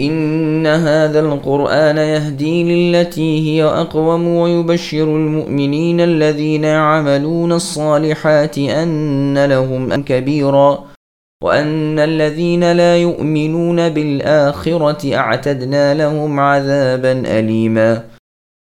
إن هذا القرآن يهدي للتي هي أقوم ويبشر المؤمنين الذين يعملون الصالحات أن لهم كبيرا وأن الذين لا يؤمنون بالآخرة أعتدنا لهم عذابا أليما.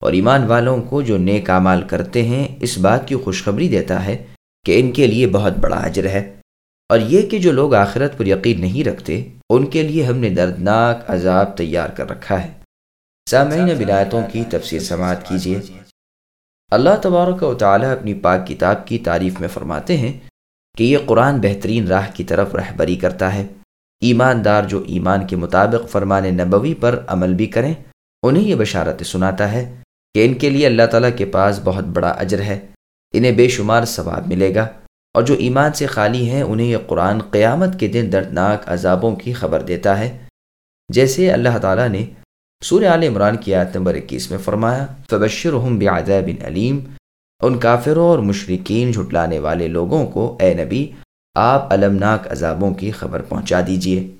اور ایمان والوں کو جو نیک عمال کرتے ہیں اس بات کی خوشخبری دیتا ہے کہ ان کے لئے بہت بڑا عجر ہے۔ اور یہ کہ جو لوگ آخرت پر یقین نہیں رکھتے، ان کے لیے ہم نے دردناک عذاب تیار کر رکھا ہے۔ سامعین بلایتوں کی تفسیر سماعت کیجیے۔ اللہ تبارک و تعالیٰ اپنی پاک کتاب کی تعریف میں فرماتے ہیں کہ یہ قرآن بہترین راہ کی طرف رہبری کرتا ہے۔ ایماندار جو ایمان کے مطابق فرمان نبوی پر عمل بھی کریں، انہیں یہ بشارت سناتا ہے کہ ان کے لیے اللہ تعالیٰ کے پاس بہت بڑا اجر ہے۔ انہیں بے شمار ثواب ملے گا۔ اور جو ایمان سے خالی ہیں، انہیں یہ قرآن قیامت کے دن دردناک عذابوں کی خبر دیتا ہے۔ جیسے اللہ تعالیٰ نے سورہ عال عمران کی آیت نمبر اکیس میں فرمایا فبشرہم بعذاب علیم ان کافروں اور مشرقین جھٹلانے والے لوگوں کو، اے نبی، آپ المناک عذابوں کی خبر پہنچا دیجیے۔